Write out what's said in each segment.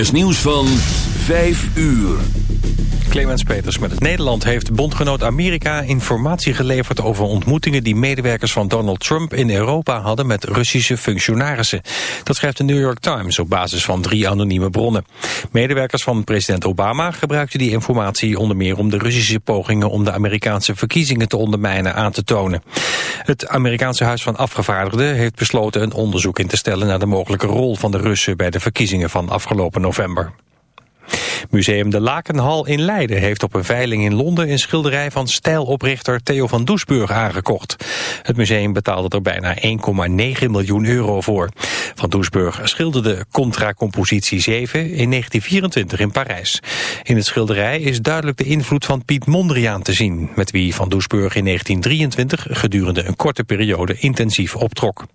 is nieuws van 5 uur. Clemens Peters met het Nederland heeft bondgenoot Amerika informatie geleverd over ontmoetingen die medewerkers van Donald Trump in Europa hadden met Russische functionarissen. Dat schrijft de New York Times op basis van drie anonieme bronnen. Medewerkers van president Obama gebruikten die informatie onder meer om de Russische pogingen om de Amerikaanse verkiezingen te ondermijnen aan te tonen. Het Amerikaanse Huis van Afgevaardigden heeft besloten een onderzoek in te stellen naar de mogelijke rol van de Russen bij de verkiezingen van afgelopen november. Museum de Lakenhal in Leiden heeft op een veiling in Londen een schilderij van stijloprichter Theo van Doesburg aangekocht. Het museum betaalde er bijna 1,9 miljoen euro voor. Van Doesburg schilderde Contra-compositie 7 in 1924 in Parijs. In het schilderij is duidelijk de invloed van Piet Mondriaan te zien, met wie Van Doesburg in 1923 gedurende een korte periode intensief optrok.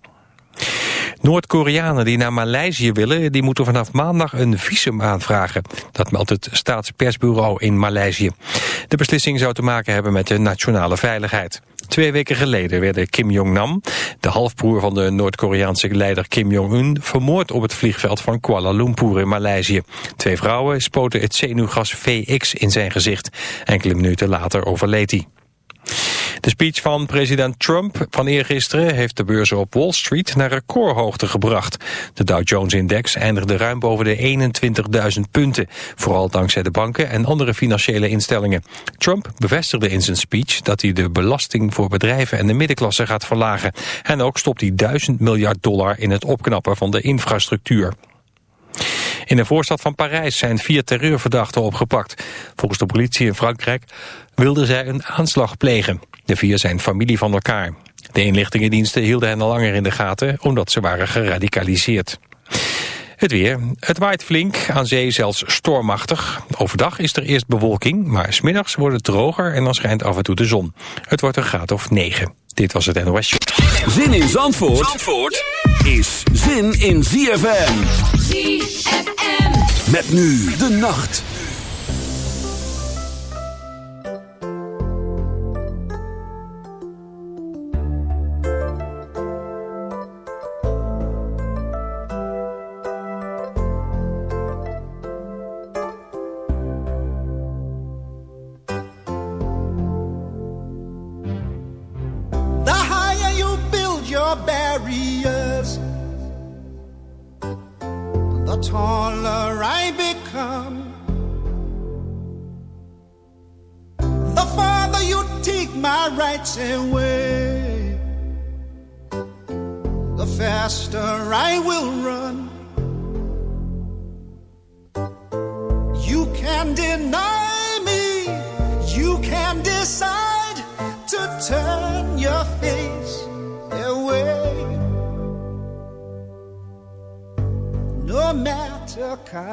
Noord-Koreanen die naar Maleisië willen, die moeten vanaf maandag een visum aanvragen. Dat meldt het staatspersbureau in Maleisië. De beslissing zou te maken hebben met de nationale veiligheid. Twee weken geleden werden Kim Jong-nam, de halfbroer van de Noord-Koreaanse leider Kim Jong-un, vermoord op het vliegveld van Kuala Lumpur in Maleisië. Twee vrouwen spoten het zenuwgas VX in zijn gezicht. Enkele minuten later overleed hij. De speech van president Trump van eergisteren heeft de beurzen op Wall Street naar recordhoogte gebracht. De Dow Jones-index eindigde ruim boven de 21.000 punten, vooral dankzij de banken en andere financiële instellingen. Trump bevestigde in zijn speech dat hij de belasting voor bedrijven en de middenklasse gaat verlagen. En ook stopt hij 1000 miljard dollar in het opknappen van de infrastructuur. In de voorstad van Parijs zijn vier terreurverdachten opgepakt. Volgens de politie in Frankrijk wilden zij een aanslag plegen. De vier zijn familie van elkaar. De inlichtingendiensten hielden hen al langer in de gaten omdat ze waren geradicaliseerd. Het weer. Het waait flink, aan zee zelfs stormachtig. Overdag is er eerst bewolking, maar smiddags wordt het droger en dan schijnt af en toe de zon. Het wordt een graad of 9. Dit was het NOS Zin in Zandvoort, Zandvoort is zin in ZFM. ZFM. Met nu de nacht.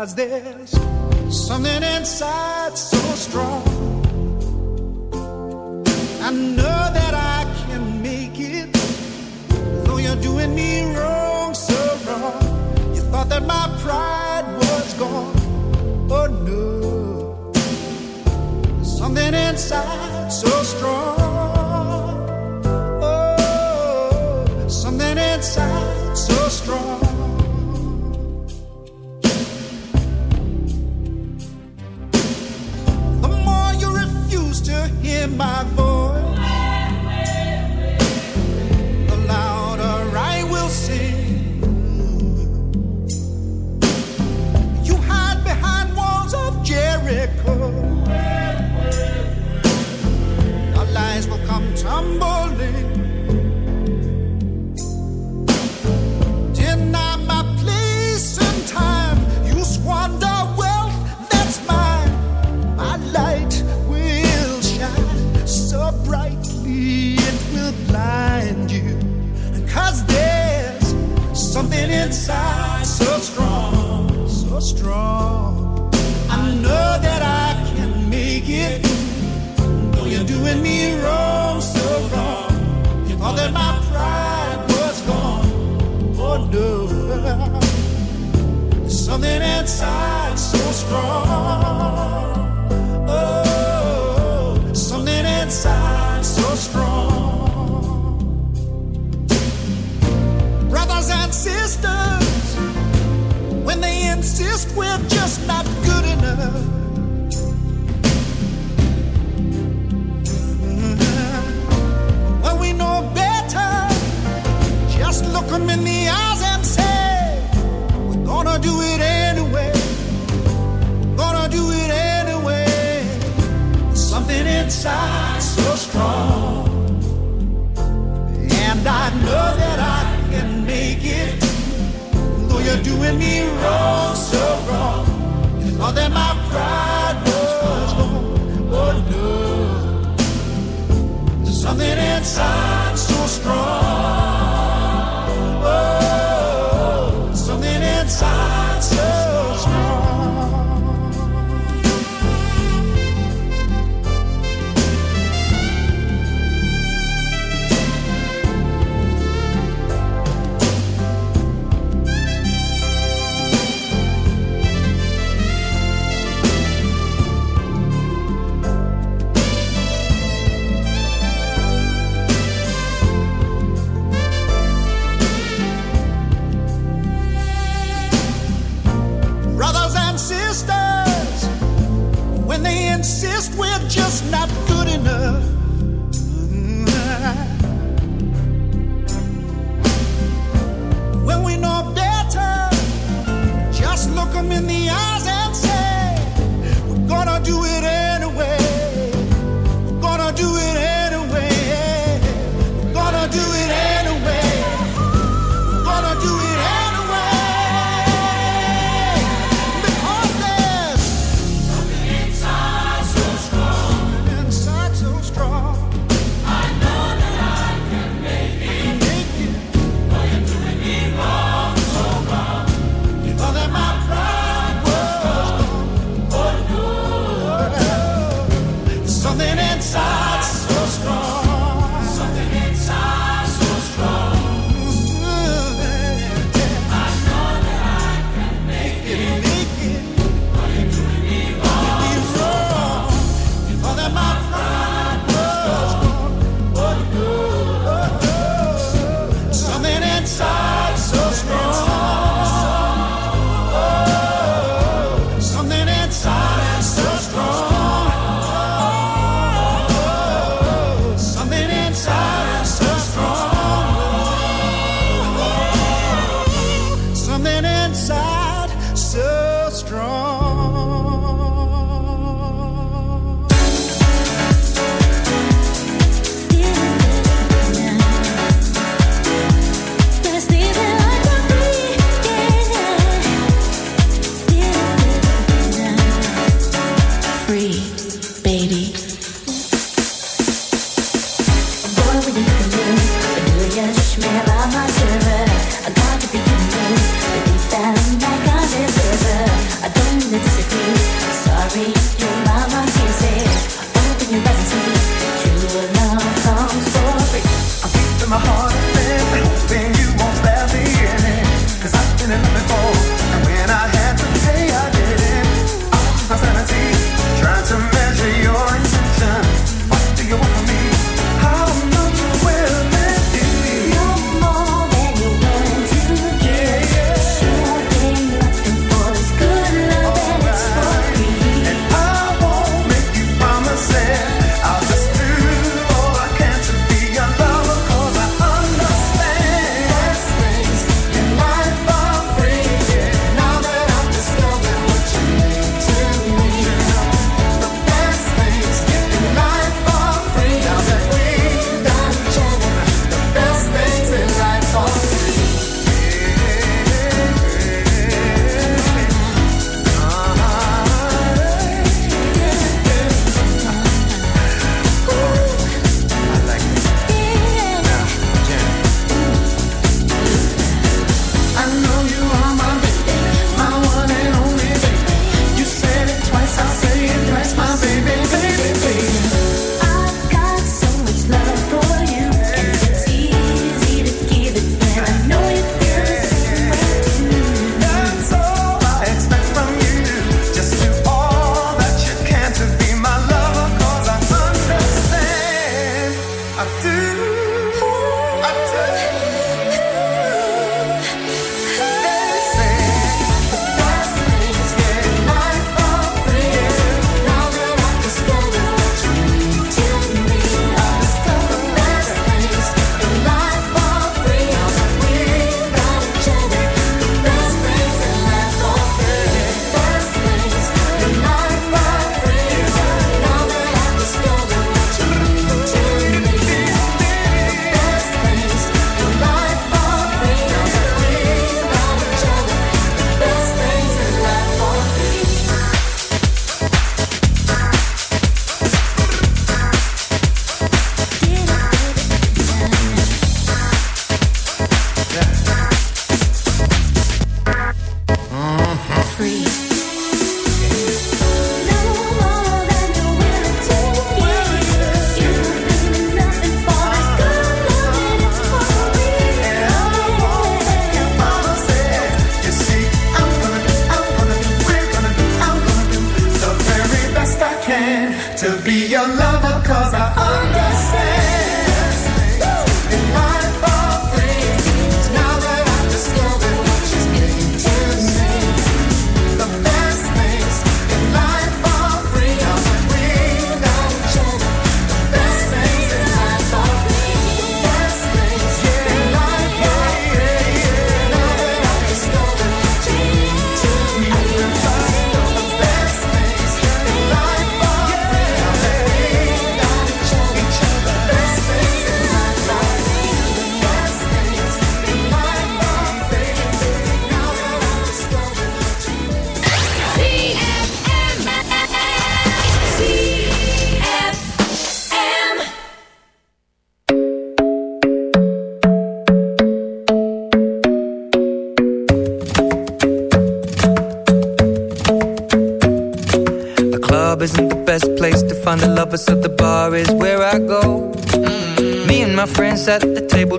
was there. My voice. Strong. inside so strong. And I know that I can make it, though you're doing me wrong, so wrong. And more than my pride was first, oh, oh no. There's something inside.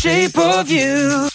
shape of you.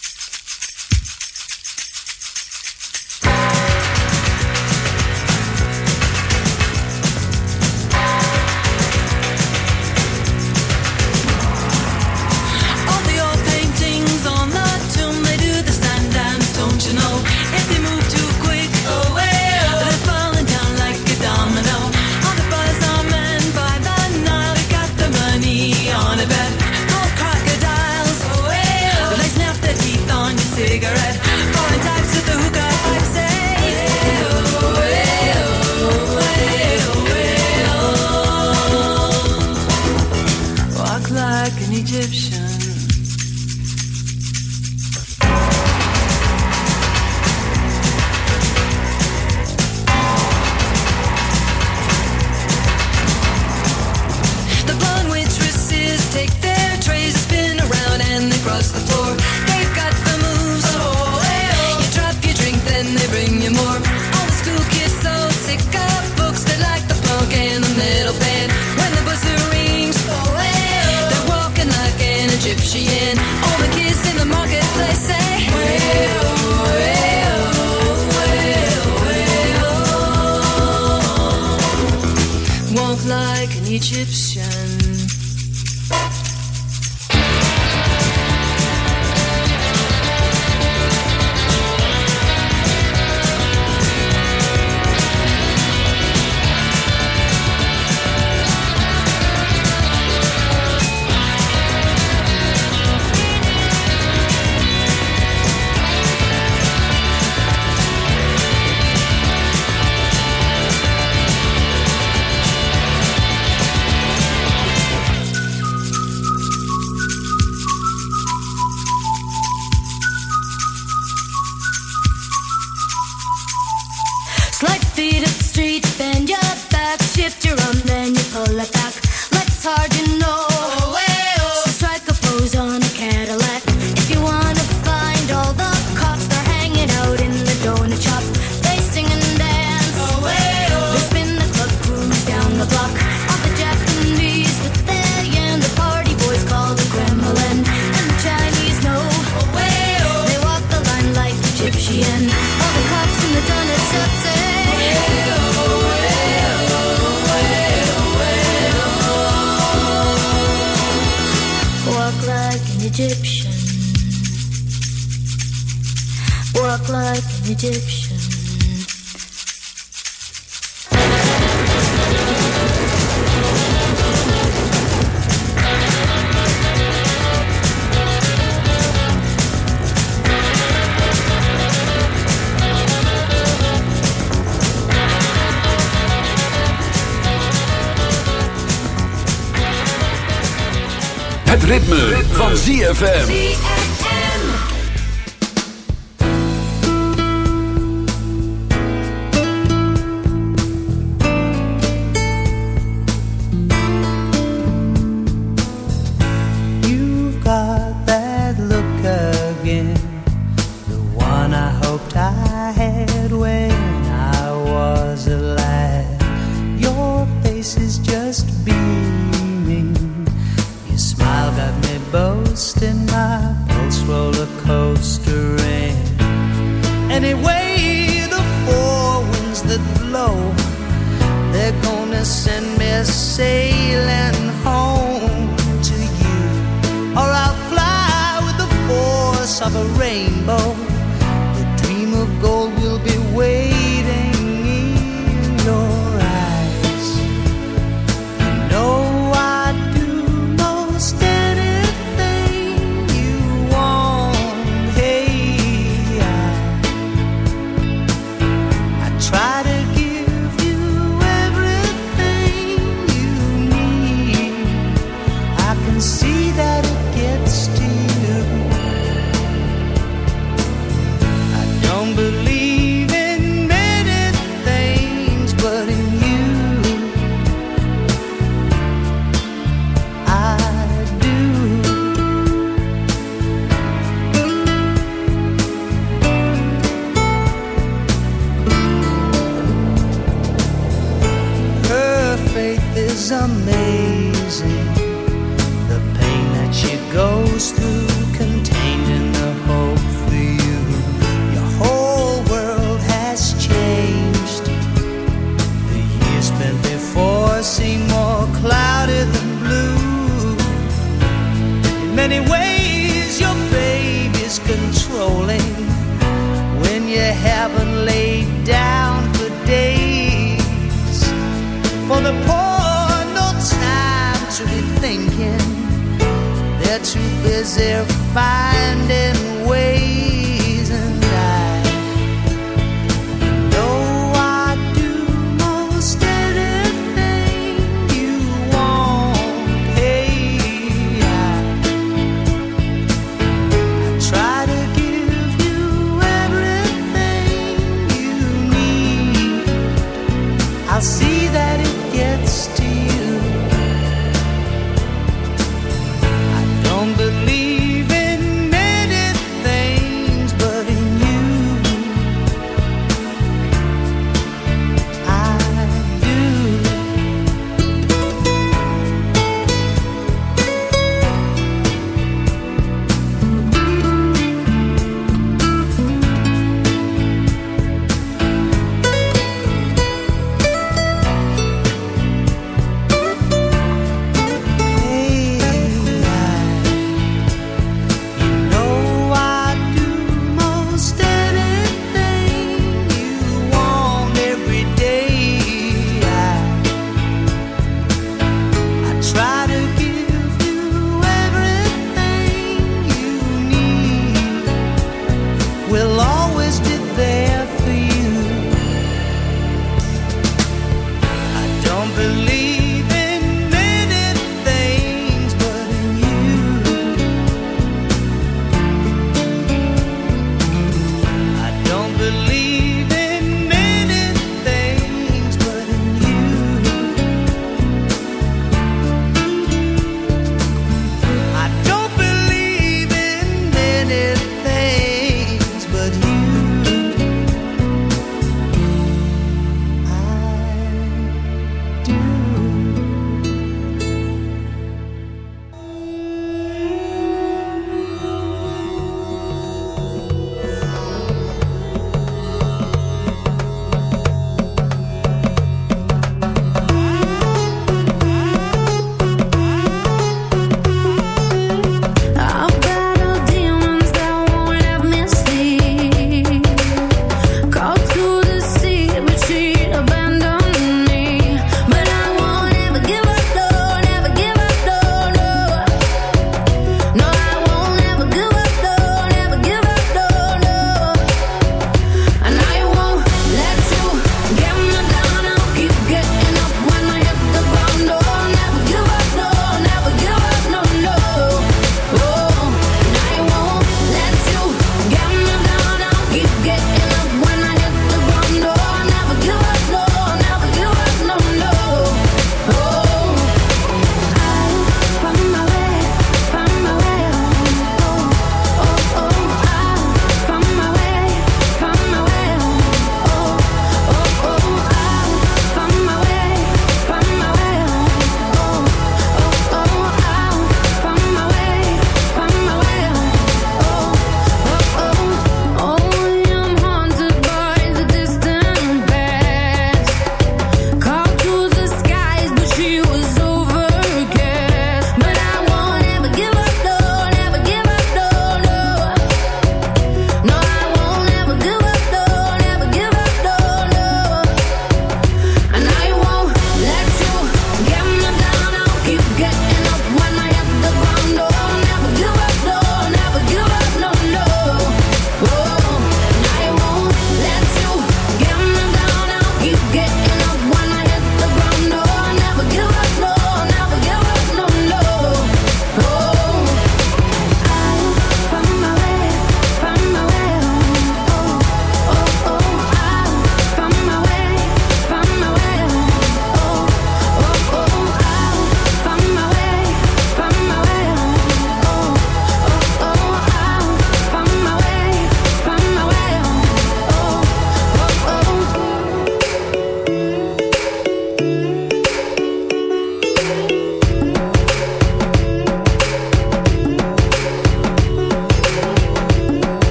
Het ritme, van ZFM.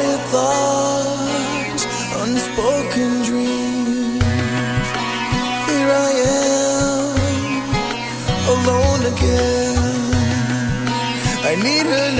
quiet thoughts, unspoken dreams. Here I am, alone again. I need a